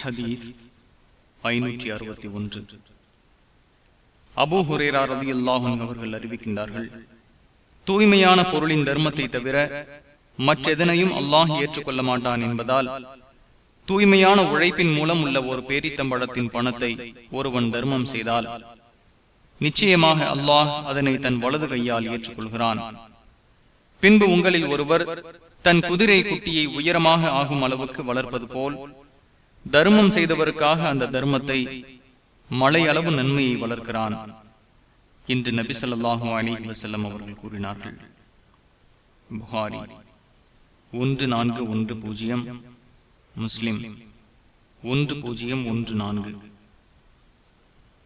ஹதீஸ் ஐநூற்றி அறுபத்தி ஒன்று. அபு ஹுரேரா ரவி அல்லாஹும் அவர்கள் அறிவிக்கின்றார்கள் தூய்மையான பொருளின் தர்மத்தை தவிர மற்றெதனையும் அல்லாஹ் ஏற்றுக்கொள்ள மாட்டான் என்பதால் தூய்மையான உழைப்பின் மூலம் உள்ள ஒரு பேரித்தம்பழத்தின் பணத்தை ஒருவன் தர்மம் செய்தால் நிச்சயமாக அல்லாஹ் அதனை தன் வலது கையால் ஏற்றுக்கொள்கிறான். பின்பு உங்களில் ஒருவர் தன் குதிரை குட்டியை உயரமாக ஆகும் அளவுக்கு வளர்ப்பது போல் தர்மம் செய்தவருக்காக அந்த தர்மத்தை மழை அளவு நன்மையை வளர்க்கிறான் என்று நபி சொல்லாஹு அலி வசல்லம் அவர்கள் கூறினார்கள். புகாரி ஒன்று நான்கு ஒன்று பூஜ்ஜியம் முஸ்லிம் ஒன்று பூஜ்ஜியம் ஒன்று நான்கு.